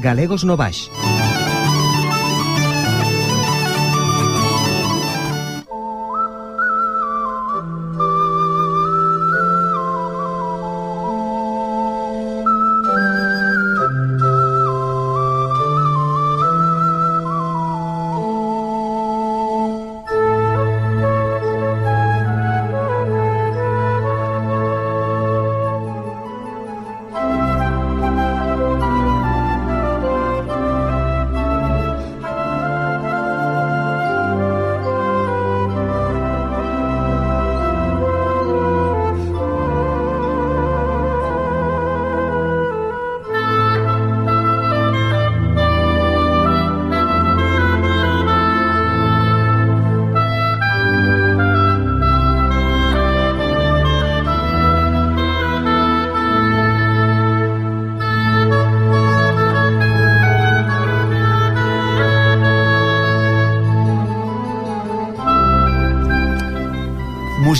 Galegos no Baix.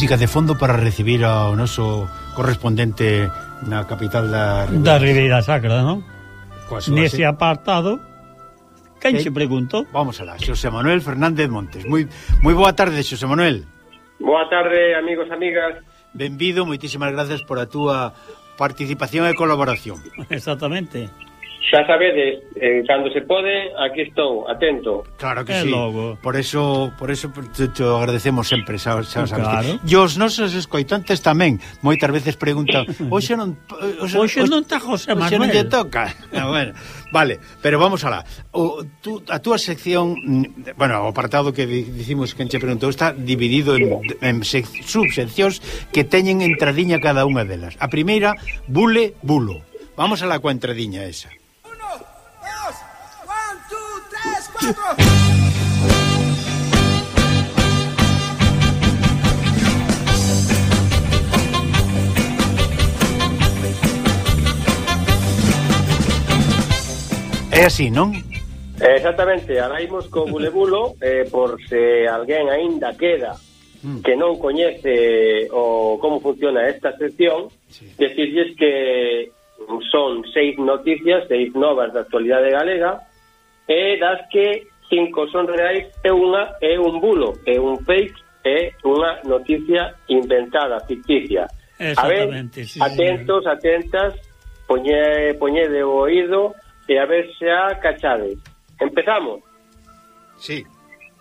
música de fondo para recibir ao noso correspondente na capital da Ribeira. Da Ribeira Sacra, non? Nese apartado Quen eh, se pregunto? Vamos alá, Xosé Manuel Fernández Montes. Moi, moi boa tarde, Xosé Manuel. Boa tarde, amigos, amigas. Benvido, moitísimas gracias por a túa participación e colaboración. Exactamente. Xa sabedes, en cando se pode, aquí estou, atento. Claro que sí. Logo. Por eso, por eso te, te agradecemos sempre, xa, xa sabes. Claro. Que... E os nosos escoitantes tamén, moitas veces preguntan, eh, "Hoxe non hoxe, hoxe non está José Manuel." Hoxe non lle toca. Ah, bueno, vale, pero vamos alá. O tú, a túa sección, mm, bueno, o apartado que dicimos que enche preguntou está dividido en, en subseccións que teñen entradiña cada unha delas. A primeira, bule, bulo. Vamos a la cuentrediña esa. É así, non? Exactamente, ahora co bulebulo eh, por se alguén aínda queda mm. que non coñece o como funciona esta sección sí. decirles que son seis noticias, seis novas da actualidade galega e das que cinco son reais e unha é un bulo, é un fake, é unha noticia inventada, ficticia. A ver, sí, atentos, señor. atentas, poñe, poñede o oído e a ver se a cachades. Empezamos. Sí.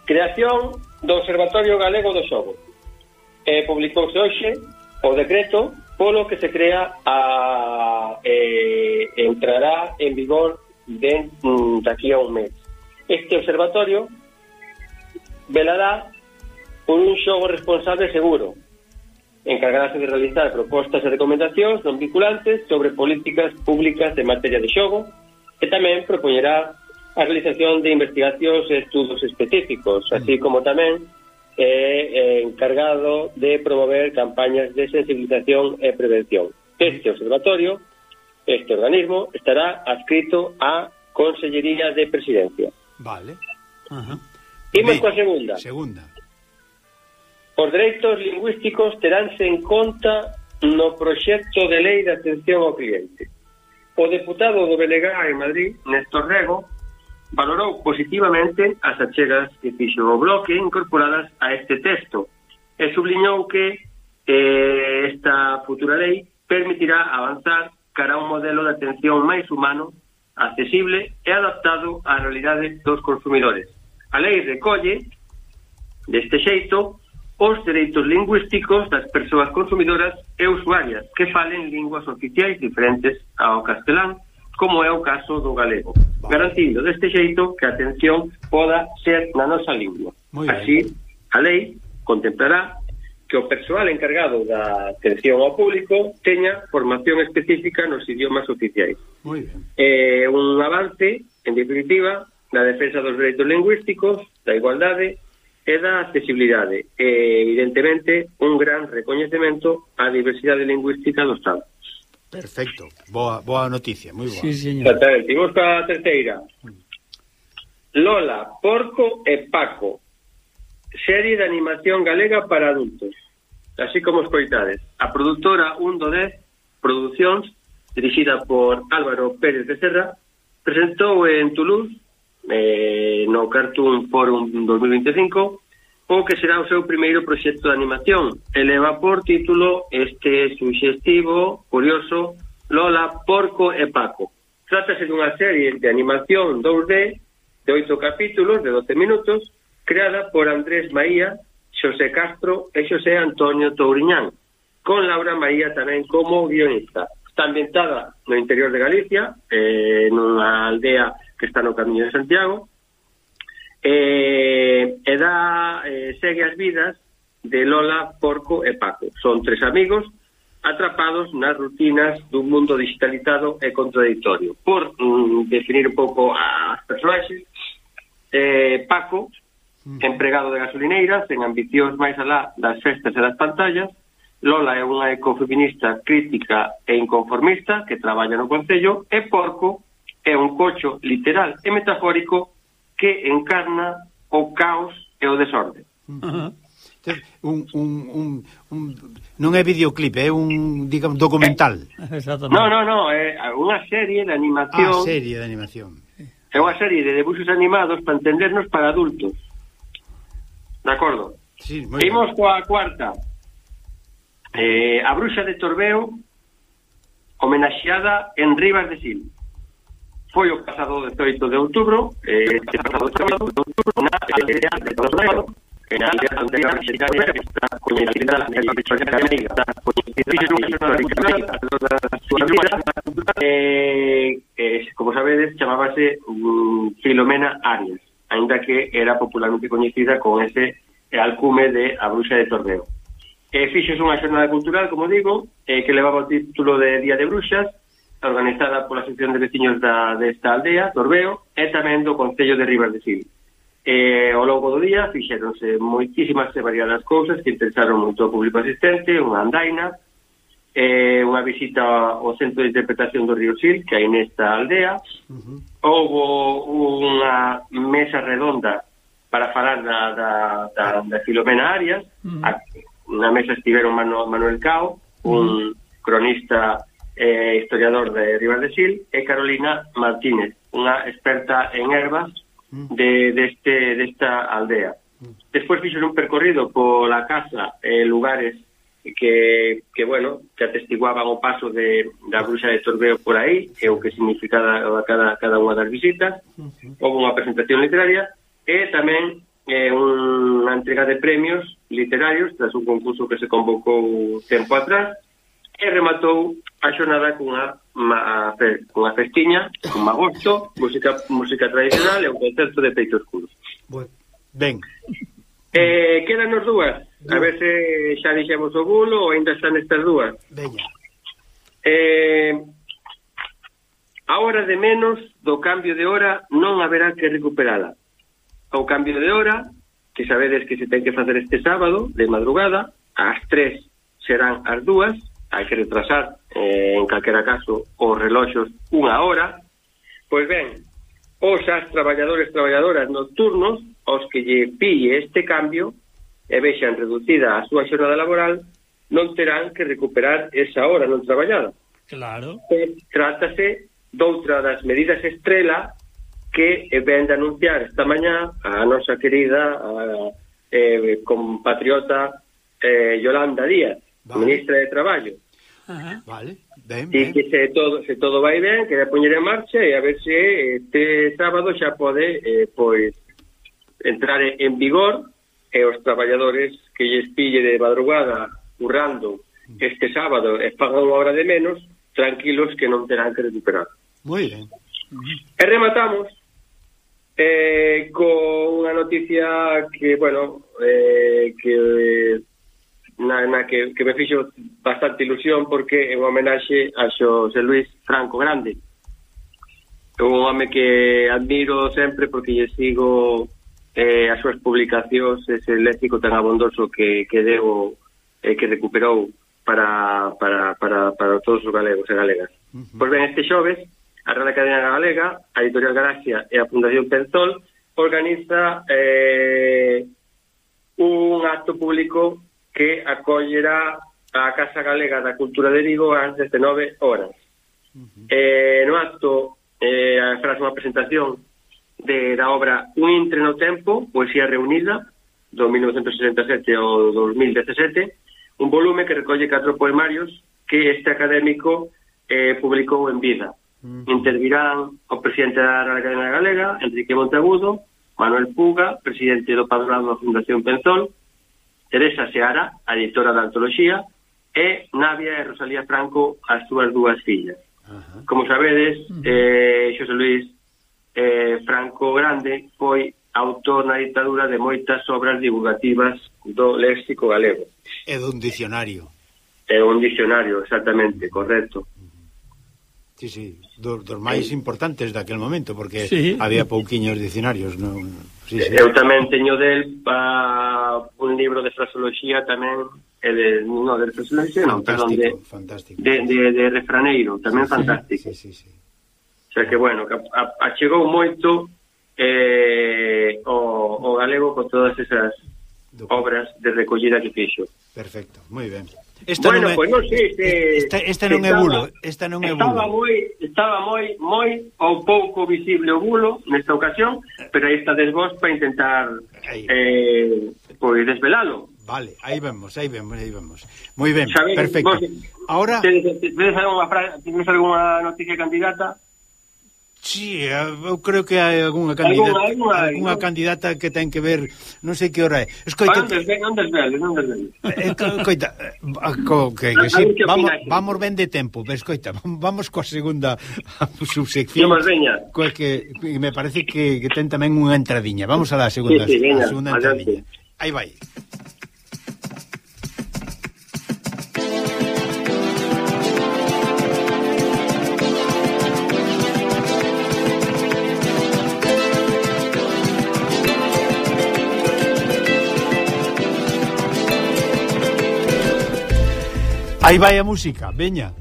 Creación do Observatorio Galego do Xogo. Eh, publicouse hoxe o decreto polo que se crea a eh, entrará en vigor de, mm, de aquí a un mes. Este observatorio velará por un xogo responsable seguro. Encargarase de realizar propostas e recomendacións non vinculantes sobre políticas públicas de materia de xogo e tamén propoñerá a realización de investigacións e estudos específicos, mm. así como tamén eh, eh, encargado de promover campañas de sensibilización e prevención. Este observatorio este organismo estará adscrito á Consellería de Presidencia. Vale. Ajá. Imos coa segunda. Segunda. Os dereitos lingüísticos teránse en conta no proxecto de lei de atención ao cliente. O deputado do Belegá en Madrid, Néstor Rego, valorou positivamente as achegas que fixo o bloque incorporadas a este texto e subliñou que eh, esta futura lei permitirá avanzar cara a un modelo de atención máis humano, accesible e adaptado á realidade dos consumidores. A lei recolle, deste xeito, os dereitos lingüísticos das persoas consumidoras e usuarias que falen linguas oficiais diferentes ao castelán, como é o caso do galego, garantindo deste xeito que a atención poda ser na nosa lingua. Así, a lei contemplará que o persoal encargado da atención ao público teña formación específica nos idiomas oficiais. Moi ben. É eh, un avance, en definitiva, na defensa dos dereitos lingüísticos, da igualdade e da accesibilidade. E, eh, evidentemente, un gran recoñecemento á diversidade lingüística do Estado. Perfecto. Boa, boa noticia, moi boa. Sí, señor. Exactamente. Imos para a terceira. Lola, Porco e Paco serie de animación galega para adultos. Así como escoitades, a produtora 1 do 10 Producións, dirixida por Álvaro Pérez de Serra, presentou en Toulouse, eh, no Cartoon Forum 2025, o que será o seu primeiro proxecto de animación. Eleva por título este suxestivo, curioso, Lola, Porco e Paco. Trátase dunha serie de animación 2D de oito capítulos de 12 minutos creada por Andrés Maía, Xosé Castro e Xosé Antonio Touriñán, con Laura Maía tamén como guionista. Está ambientada no interior de Galicia, eh, nunha aldea que está no Camiño de Santiago, eh, e dá, eh, segue as vidas de Lola, Porco e Paco. Son tres amigos atrapados nas rutinas dun mundo digitalizado e contradictorio. Por mm, definir un pouco as personaxes, eh, Paco Mm. empregado de gasolineiras, sen ambicións máis alá das festas e das pantallas. Lola é unha ecofeminista crítica e inconformista que traballa no Concello e Porco é un cocho literal e metafórico que encarna o caos e o desorde. Uh -huh. Un, un, un, un, non é videoclip, é un digamos, documental. Exactamente. no, no, no, é unha serie de animación. Ah, serie de animación. É unha serie de debuxos animados para entendernos para adultos De acordo? Sí, moi ben. Imos coa cuarta. Eh, a bruxa de Torbeo homenaxeada en Rivas de Sil. Foi o pasado 18 de outubro, eh, este pasado de outubro, na aldea de Torbeo, en a aldea está coñecida está coñecida súa vida, eh, eh, como sabedes, chamábase um, Filomena Arias, ainda que era popularmente coñecida con ese alcume de A Bruxa de Torneo. E fixos unha xornada cultural, como digo, eh, que levaba o título de Día de Bruxas, organizada pola Asociación de Veciños da, desta aldea, Torbeo, e tamén do Concello de Rivas de Sil. Eh, ao longo do día fixeronse moitísimas e variadas cousas que interesaron moito ao público asistente, unha andaina, eh, unha visita ao Centro de Interpretación do Río Sil, que hai nesta aldea. Uh -huh. Houve unha mesa redonda para falar da, da, da, da Filomena Arias. Uh -huh. Na mesa estiveron Manu, Manuel Cao, un uh -huh. cronista eh, historiador de Rivas de Sil, e Carolina Martínez, unha experta en herbas de, deste, desta aldea. Despois fixo un percorrido pola casa e eh, lugares que, que bueno, que atestiguaban o paso de, da bruxa de Torbeo por aí, e o que significaba cada, cada unha das visitas. Uh -huh. Houve unha presentación literaria e tamén eh, unha entrega de premios literarios tras un concurso que se convocou tempo atrás e rematou a xornada cunha ma, cunha festiña, un magosto, música música tradicional e un concerto de peito escuro. Bueno, ben. Eh, quedan nos dúas. A ver se xa dixemos o bulo ou ainda están estas dúas. Veña. Eh, a hora de menos do cambio de hora non haberá que recuperala. O cambio de hora, que sabedes que se ten que facer este sábado, de madrugada, ás tres serán as dúas, hai que retrasar, eh, en calquera caso, os reloxos unha hora. Pois ben, os as traballadores traballadoras nocturnos aos que lle pille este cambio e vexan reducida a súa xornada laboral, non terán que recuperar esa hora non traballada. Claro. E trátase doutra das medidas estrela que ven de anunciar esta mañá a nosa querida a, eh, compatriota eh, Yolanda Díaz, vale. ministra de Traballo. Ajá. Vale, ben, ben. E que se todo, se todo vai ben, que a poñer en marcha e a ver se este sábado xa pode eh, pois entrar en vigor e os traballadores que lles pille de madrugada currando este sábado e pagan unha hora de menos, tranquilos que non terán que recuperar. Moi ben. E rematamos eh, con unha noticia que, bueno, eh, que na, na que, que me fixo bastante ilusión porque é un homenaxe a Xosé Luis Franco Grande. Un home que admiro sempre porque lle sigo eh, as súas publicacións ese léxico tan abondoso que, que deu eh, que recuperou para, para, para, para todos os galegos e galegas. Uh -huh. Pois ben, este xoves, a Real Academia Galega, a Editorial Galaxia e a Fundación Penzol organiza eh, un acto público que acollerá a Casa Galega da Cultura de Vigo ás 19 horas. Uh -huh. eh, no acto eh, farás unha presentación de, da obra Un entre no tempo, poesía reunida, do 1967 ao 2017, un volume que recolle catro poemarios que este académico eh, publicou en vida. Mm. Intervirán o presidente da Real Academia Galega, Enrique Montagudo, Manuel Puga, presidente do Padronado da Fundación Penzol, Teresa Seara, a editora da antoloxía, e Navia e Rosalía Franco, as súas dúas fillas. Como sabedes, eh, Xosé Luis, eh, Franco Grande foi autor na ditadura de moitas obras divulgativas do léxico galego. É dun dicionario. É un dicionario, exactamente, correcto. Sí, sí, dos, dos máis importantes daquel momento, porque sí. había pouquiños dicionarios, non? Sí, sí. Eu tamén teño del pa un libro de fraseoloxía tamén e de, no, de fraseoloxía, non, perdón, de, fantástico. De, de, de refraneiro, tamén sí, fantástico. Sí, sí, sí. sí sea que, bueno, que achegou moito eh, o, o galego con todas esas obras de recollida que fixo. Perfecto, moi ben. Esta bueno, non é, pues non sei se esta, esta non estaba, é bulo, esta non é bulo. Estaba moi, estaba moi moi ou pouco visible o bulo nesta ocasión, pero aí está desvos para intentar aí. eh pois desvelalo. Vale, aí vemos, aí vemos, aí vemos. Moi ben, Sabéis, perfecto. Vos, Ahora tedes, tedes alguna, fra... tedes alguna noticia candidata? Sí, eu creo que hai algunha candidata, algún, algún, algún, candidata que ten que ver, non sei que hora é. Escoita, andes, ben, andes veles, andes veles. Escoita, eh, eh, co, que, que sí, vamos, vamos ben de tempo, pero escoita, vamos coa segunda subsección. Veña. Coa que me parece que, que ten tamén unha entradiña. Vamos a la segunda, sí, sí, veña, a segunda entradiña. Aí vai. Aí vai a música, veña.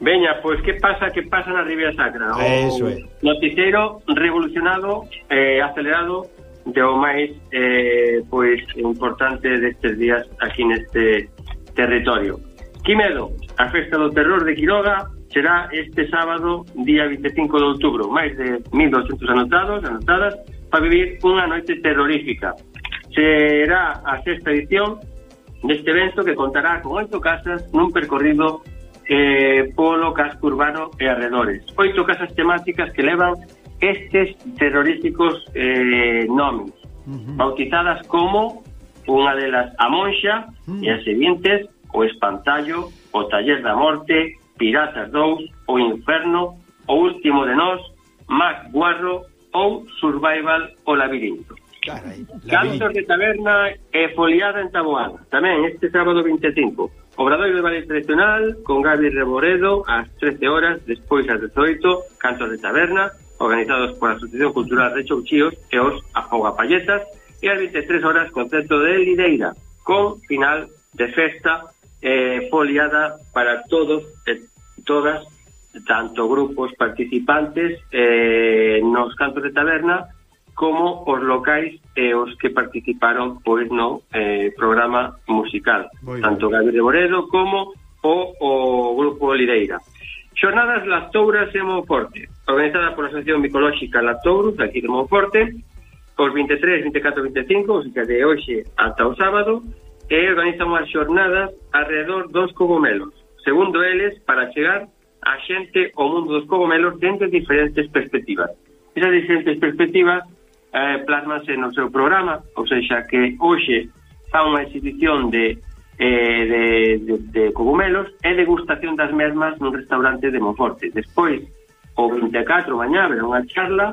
Veña, pois que pasa que pasa na Ribeira Sacra? O Eso é. Noticiero revolucionado, eh, acelerado, de o máis eh, pois importante destes días aquí neste territorio. Quimedo, a festa do terror de Quiroga será este sábado, día 25 de outubro, máis de 1.200 anotados, anotadas, para vivir unha noite terrorífica. Será a sexta edición neste evento que contará con oito casas nun percorrido eh, polo casco urbano e arredores. Oito casas temáticas que levan estes terroríficos eh, nomes, uh -huh. bautizadas como unha delas a Monxa uh -huh. e as seguintes o Espantallo, o Taller da Morte, Piratas 2, o Inferno, o Último de Nós, Mac Guarro ou Survival o Labirinto. Carai, Cantos de taberna e foliada en Taboada. Tamén este sábado 25. Obradoiro de Ballet Tradicional con Gabi Reboredo ás 13 horas, despois ás 18, Cantos de taberna, organizados pola Asociación Cultural de Chouchíos e os Afogapalletas, e ás 23 horas concerto de Lideira, con final de festa eh, foliada para todos e todas tanto grupos participantes eh, nos cantos de taberna como os locais e os que participaron pois no eh, programa musical, Muy tanto Gabriel de Boredo como o, o Grupo Lideira. Xornadas Las Touras e Monforte, organizada pola Asociación Micolóxica Las Touras, aquí de Monforte, os 23, 24, 25, o sea, de hoxe ata o sábado, e organizan unhas xornadas alrededor dos cogomelos, segundo eles, para chegar a xente ao mundo dos cogomelos dentro de diferentes perspectivas. Esas diferentes perspectivas eh, plasmase no seu programa, ou seja, que hoxe fa unha exhibición de, eh, de, de, de cogumelos e degustación das mesmas nun restaurante de Monforte. Despois, o 24, mañá, verá unha charla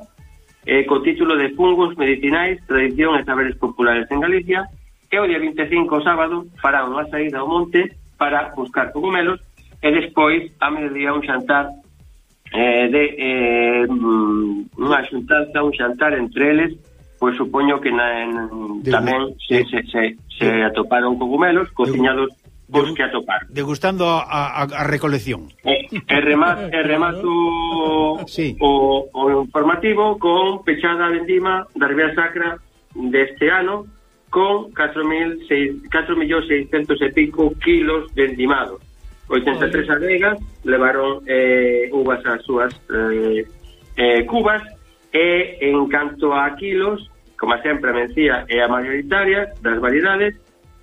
eh, co título de Fungos Medicinais, Tradición e Saberes Populares en Galicia, e o día 25, sábado, fará unha saída ao monte para buscar cogumelos e despois, a mediodía, un xantar eh, de, eh, mm, unha xuntanza, un xantar entre eles, pois supoño que na, en, de, tamén se, se, se, se atoparon cogumelos cociñados os que atopar. Degustando a, a, a recolección. Eh, e, e, remato, e remato sí. o, o informativo con pechada vendima da Ribeira Sacra deste ano con 4.600 e pico kilos vendimados. 83 adegas levaron eh, uvas ás súas eh, eh, cubas e en canto a quilos, como sempre a mencía é a mayoritaria das variedades,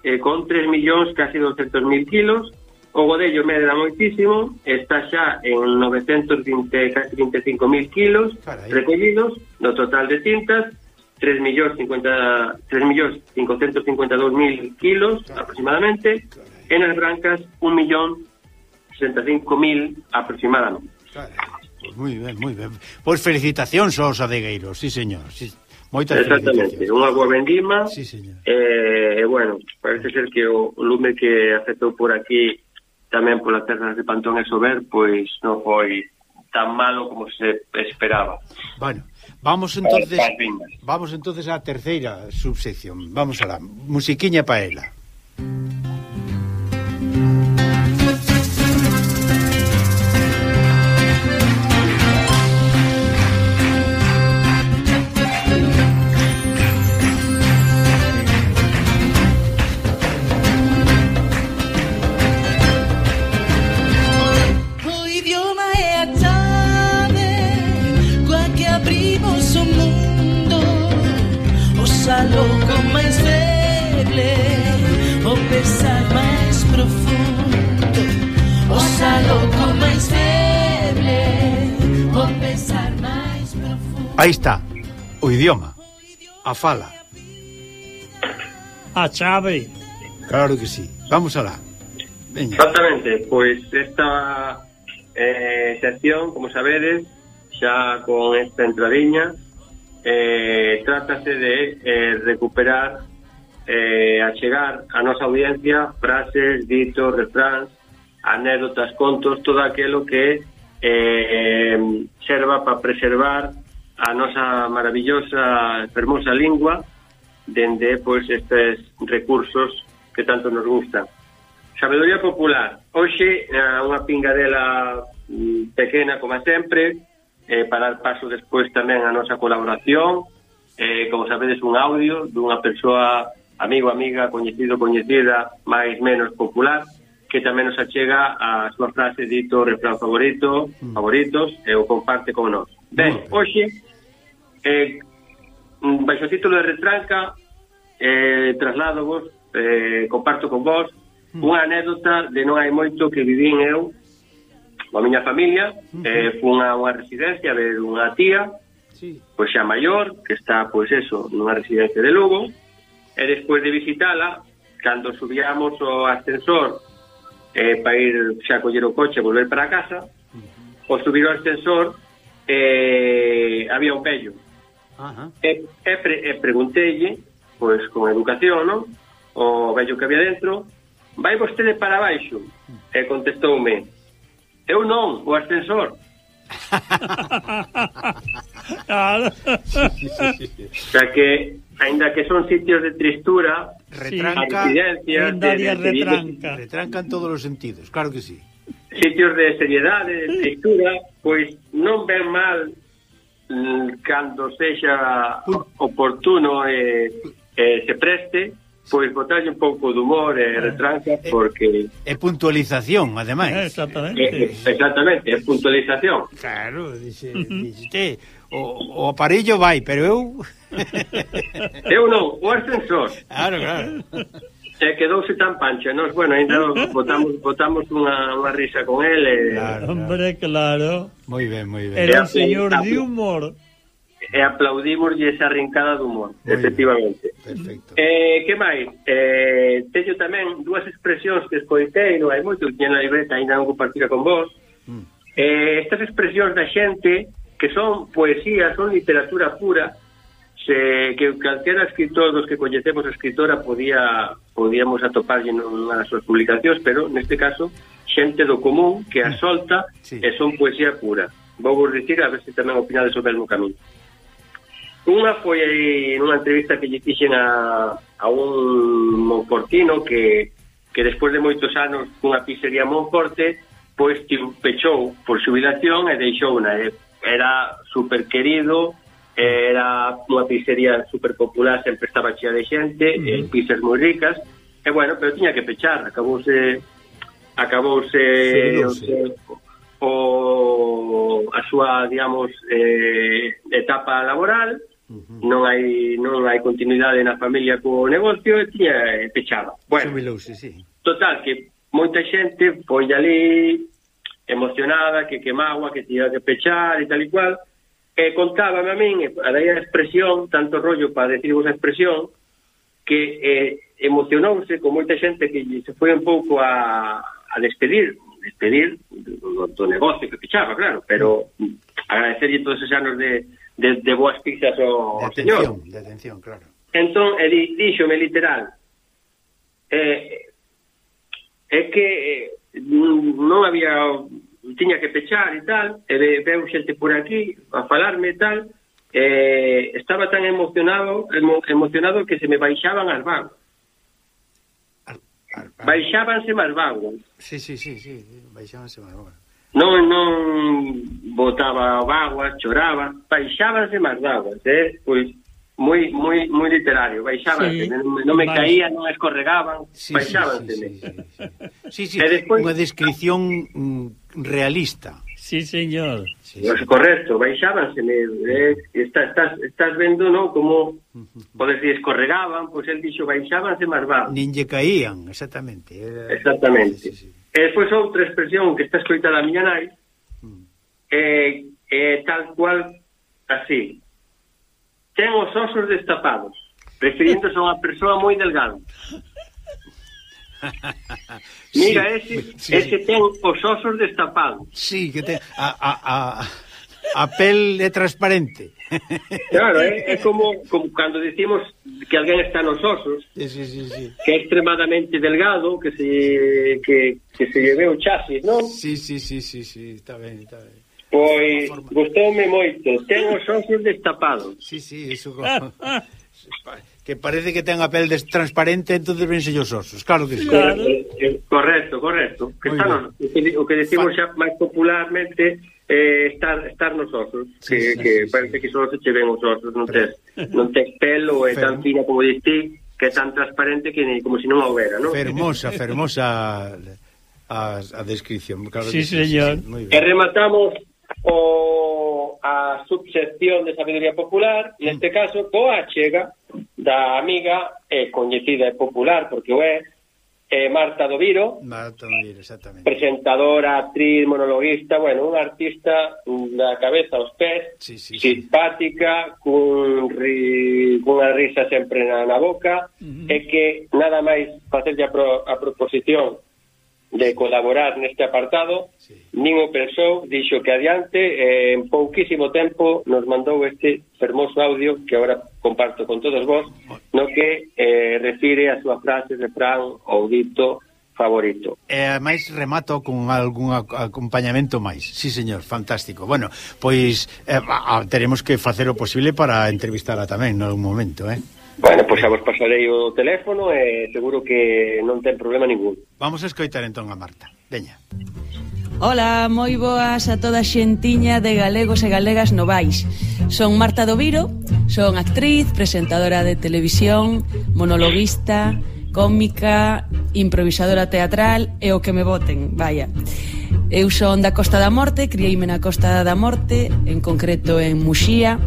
eh, con 3 millóns casi 200.000 quilos, o godello medra moitísimo, está xa en 920 casi 25.000 quilos Carai. recollidos no total de tintas 3 millóns 50 3 millóns 552.000 quilos aproximadamente. Carai. En as brancas 1 millón 65.000 aproximadamente. Pois moi ben, moi ben. Pois felicitacións aos adegueiros, sí señor. Sí, moitas Exactamente, unha boa vendima. Sí, señor. E, eh, bueno, parece ser que o lume que afectou por aquí tamén polas terras de Pantón e Sober, pois non foi tan malo como se esperaba. Bueno, vamos entonces vamos entonces á terceira subsección. Vamos alá, musiquiña paela. ela. Aí está, o idioma, a fala. Ah, a chave. Claro que sí, vamos alá. Veña. Exactamente, pois esta eh, sección, como sabedes, xa con esta entradiña, eh, trátase de eh, recuperar eh, a chegar a nosa audiencia frases, ditos, refráns, anécdotas, contos, todo aquilo que eh, serva para preservar a nosa maravillosa, fermosa lingua dende pois estes recursos que tanto nos gustan. Sabedoría popular. Hoxe eh, unha pingadela mm, pequena como sempre eh, para dar paso despois tamén a nosa colaboración eh, como sabedes un audio dunha persoa amigo, amiga, coñecido, coñecida máis menos popular que tamén nos achega a súa frase dito refrán favorito, mm. favoritos e o comparte con nós. Ben, hoxe eh, mm, baixo título de retranca eh, traslado vos eh, comparto con vos mm. unha anécdota de non hai moito que vivín eu coa miña familia eh, fun a unha residencia de unha tía sí. pois xa maior que está pois eso nunha residencia de Lugo e despois de visitala cando subíamos o ascensor eh, para ir xa coller o coche e volver para casa o subir o ascensor eh, había un vello. Ajá. E, e, pre, e preguntelle, pois con educación, non? O vello que había dentro, vai vostede para baixo? E contestoume, eu non, o ascensor. claro. o sea que, ainda que son sitios de tristura, retranca, de, retranca. retrancan todos os sentidos, claro que sí. Sitios de seriedade, de tristura, pois non ven mal cando sexa oportuno e, e se preste, pois botarlle un pouco de humor e retranca eh, eh, porque... É puntualización, ademais. Exactamente. É, exactamente, é puntualización. Claro, dixe, uh dixe o, o aparello vai, pero eu... eu non, o ascensor. Claro, claro. Se quedouse tan pancho, nos, bueno, ainda botamos, botamos unha, unha risa con el. E... Claro, Hombre, claro. Moi ben, moi ben. Era un señor de humor. E aplaudimos esa rincada de humor, muy efectivamente. Perfecto. Eh, que máis? Eh, teño tamén dúas expresións que escoitei, non hai moito, que na libreta ainda non compartira con vos. Mm. Eh, estas expresións da xente que son poesía, son literatura pura, se, que calquera escritor dos que coñecemos a escritora podía podíamos atoparlle nas súas publicacións, pero neste caso xente do común que a solta sí. e son poesía pura. Vou vos dicir a ver se tamén opinades o mesmo camiño. Unha foi nunha entrevista que lle fixen a, a un monfortino que, que despois de moitos anos cunha pizzería Monforte pois pechou por xubilación e deixou unha. Era superquerido, Era unha pizzería super popular, sempre estaba chea de xente, mm. eh, pizzas moi ricas, e bueno, pero tiña que pechar, acabouse acabouse o, a súa, digamos, eh, etapa laboral, non hai non hai continuidade na familia co negocio e tiña pechada. Bueno, Sumilouse, sí. Total que moita xente foi ali emocionada, que quemaba, que tiña que pechar e tal e cual, E contábame a min, e daí a expresión, tanto rollo para decirvos a expresión, que eh, emocionouse con moita xente que se foi un pouco a, a despedir, despedir do, do negocio que fichaba, claro, pero agradecerlle todos esos anos de, de, de boas pizzas ao, de atención, ao señor. De atención, claro. Entón, e di, díxome literal, eh, é que eh, non había tiña que pechar e tal, e veu xente por aquí a falarme e tal, eh, estaba tan emocionado emo, emocionado que se me baixaban as vagas. Ar, ar, ar... Baixábanse máis vagas. Sí, sí, sí, sí, baixábanse máis vagas. Non, non botaba vagas, choraba, baixábanse máis vagas, eh? Pois moi moi moi literario, baixábanse, sí, non me baix... caía, non escorregaban, sí, baixábanse. Sí, sí, sí, sí. sí, sí. E despois... unha descrición mm, realista. Sí, señor. Sí, sí. Pues correcto, baixábanse, eh, está, estás, estás vendo, non, como podes decir, escorregaban, pois pues el dixo baixábanse, máis va. Nin lle caían, exactamente. Era... Exactamente. Sí, sí, sí. E despois outra expresión que está escoitada a miña nai, mm. eh, eh, tal cual así. Ten os osos destapados, refiriéndose a unha persoa moi delgada. Mira, sí, ese, sí, ese ten os osos destapados. Sí, que ten a, a, a, a pel é transparente. Claro, é, eh, é como, como cando decimos que alguén está nos osos, sí, sí, sí, sí. que é extremadamente delgado, que se, que, que se lleve o chasis, non? Sí, sí, sí, sí, sí, está ben, está ben. Pois, gustoume moito, ten os osos destapados. Sí, sí, iso como... que parece que ten a pel transparente, entonces vense os osos, claro que sí. Claro. Correcto, correcto. Que Muy están, o que decimos xa máis popularmente eh, estar, estar nos osos, sí, que, sí, que sí, parece sí. que só se che ven os osos, non tes, non tes pelo, é tan fina como diste, que é tan transparente que ni, como se si non houbera, non? Fermosa, fermosa a, a descripción. Claro sí, que, señor. Sí, sí, e rematamos o a subsección de sabiduría popular, neste caso, coa chega da amiga e coñecida e popular, porque o é, eh, Marta Doviro Marta Doviro, exactamente. Presentadora, actriz, monologuista, bueno, unha artista da cabeza aos pés, sí, sí, simpática, sí. cun ri, cunha risa sempre na, na boca, uh -huh. e que nada máis facerlle a, pro, a proposición de colaborar neste apartado, sí. nin o pensou, dixo que adiante, eh, en pouquísimo tempo nos mandou este fermoso audio que agora comparto con todos vos, no que eh, refire a súa frase, refrán ou dito favorito. E eh, máis remato con algún acompañamento máis. Sí, señor, fantástico. Bueno, pois eh, a, a, teremos que facer o posible para entrevistarla tamén en un momento, eh? Bueno, pois xa vos pasarei o teléfono e seguro que non ten problema ningún. Vamos a escoitar entón a Marta. Veña. Ola, moi boas a toda xentiña de galegos e galegas novais. Son Marta Doviro, son actriz, presentadora de televisión, monologuista, cómica, improvisadora teatral e o que me voten, vaya. Eu son da Costa da Morte, crieime na Costa da Morte, en concreto en Muxía,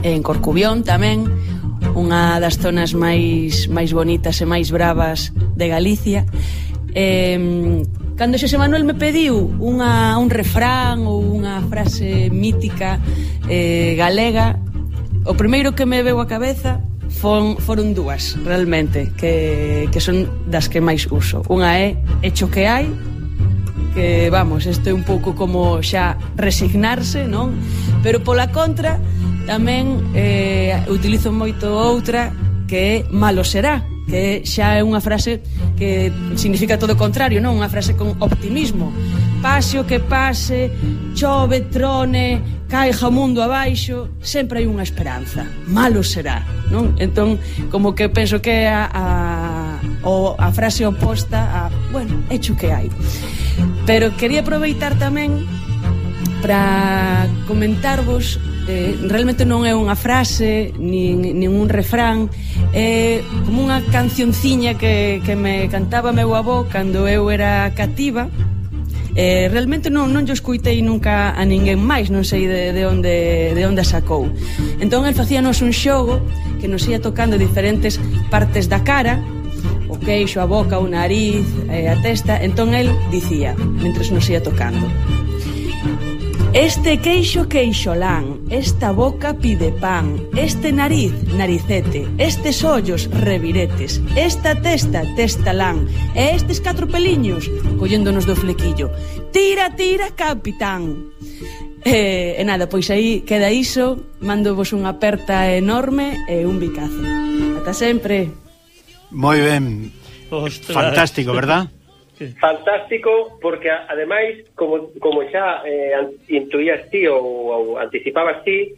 en Corcubión tamén, unha das zonas máis máis bonitas e máis bravas de Galicia. Eh, cando Xosé Manuel me pediu unha, un refrán ou unha frase mítica eh, galega, o primeiro que me veu a cabeza fon, foron dúas, realmente, que, que son das que máis uso. Unha é Echo que hai, que, vamos, isto é un pouco como xa resignarse, non? Pero pola contra, Tamén eh, utilizo moito outra que é malo será, que xa é unha frase que significa todo o contrario, non? Unha frase con optimismo. Pase o que pase, chove, trone, caixa o mundo abaixo, sempre hai unha esperanza. Malo será, non? Entón, como que penso que é a, a, o, a frase oposta a, bueno, hecho que hai. Pero quería aproveitar tamén para comentarvos eh, realmente non é unha frase nin, nin un refrán é eh, como unha cancionciña que, que me cantaba meu avó cando eu era cativa eh, realmente non, non yo escuitei nunca a ninguén máis, non sei de, de, onde, de onde a sacou. Entón, el facíanos un xogo que nos ia tocando diferentes partes da cara, o queixo, a boca, o nariz, eh, a testa. Entón, el dicía, mentres nos ia tocando. Este queixo queixolán, esta boca pide pan, este nariz naricete, estes ollos reviretes, esta testa testalán e estes catro peliños colléndonos do flequillo. Tira, tira, capitán. E, e nada, pois aí queda iso, mando vos unha aperta enorme e un bicazo. Ata sempre. Moi ben. Ostras. Fantástico, verdad? fantástico porque ademais como, como xa eh, intuías ti ou, ou anticipabas ti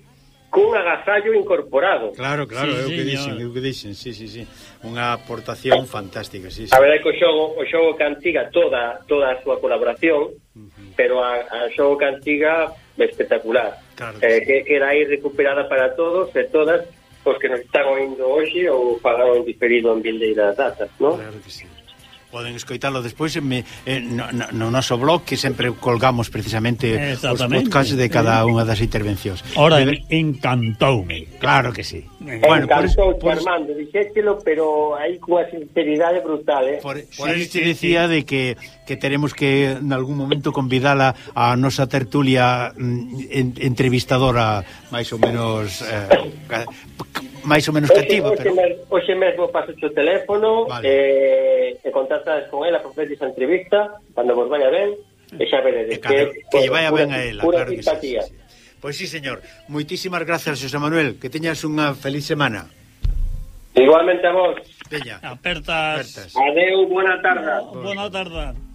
cun agasallo incorporado. Claro, claro, sí, é o que dixen, é o que dixen, sí, sí, sí. Unha aportación fantástica, sí, sí. A verdade que o xogo, o xogo cantiga toda toda a súa colaboración, uh -huh. pero a, a xogo cantiga espectacular. Claro, eh, que, que era aí recuperada para todos e todas os que nos están oindo hoxe ou pagaron diferido en Vildeira Datas, non? Claro que sí. Poden escoitalo despois en, me, eh, en no, no noso blog que sempre colgamos precisamente os podcasts de cada unha das intervencións. Ora, Debe... encantoume. Claro que sí. Eh, bueno, Encantou, por, por, Armando, dixételo, pero aí cunha sinceridade brutal, eh? Por, por sí, sí, dicía sí. de que, que teremos que, en algún momento, convidala a nosa tertulia mm, en, entrevistadora, máis ou menos... Eh, máis ou menos cativa, pero... Oxe mesmo paso o teléfono, vale. eh, e contactas con ela, para facer esa entrevista, cando vos vaya ben, e xa veredes. E que, que, que, que lle vaya ben a ela, claro que sí, sí, sí. Pois sí, señor. Moitísimas grazas, José Manuel. Que teñas unha feliz semana. Igualmente a vos. Veña. Apertas. Apertas. Adeu, buena tarde. Buena tarde.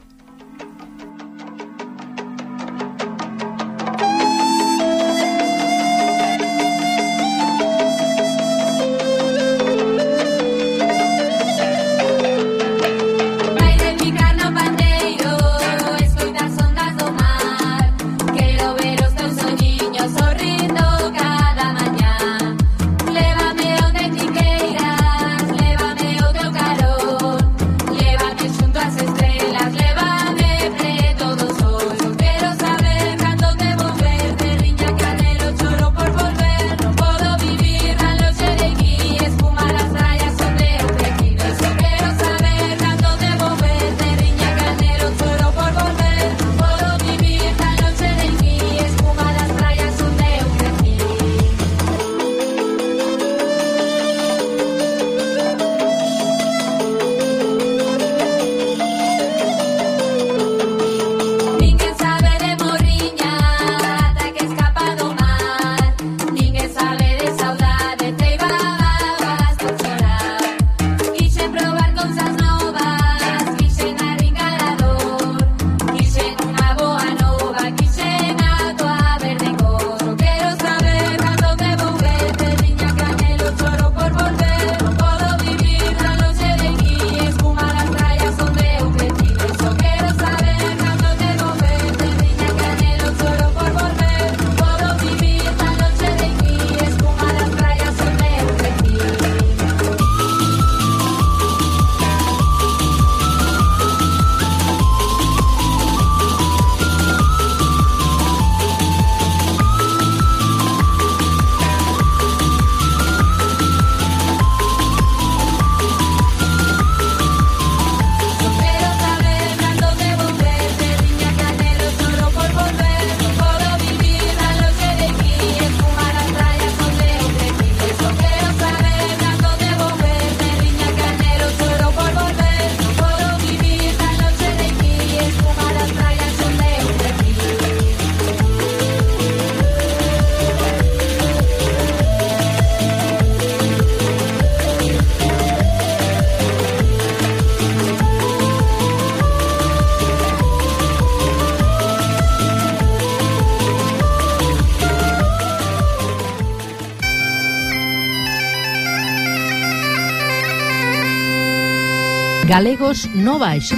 Galegos Novais.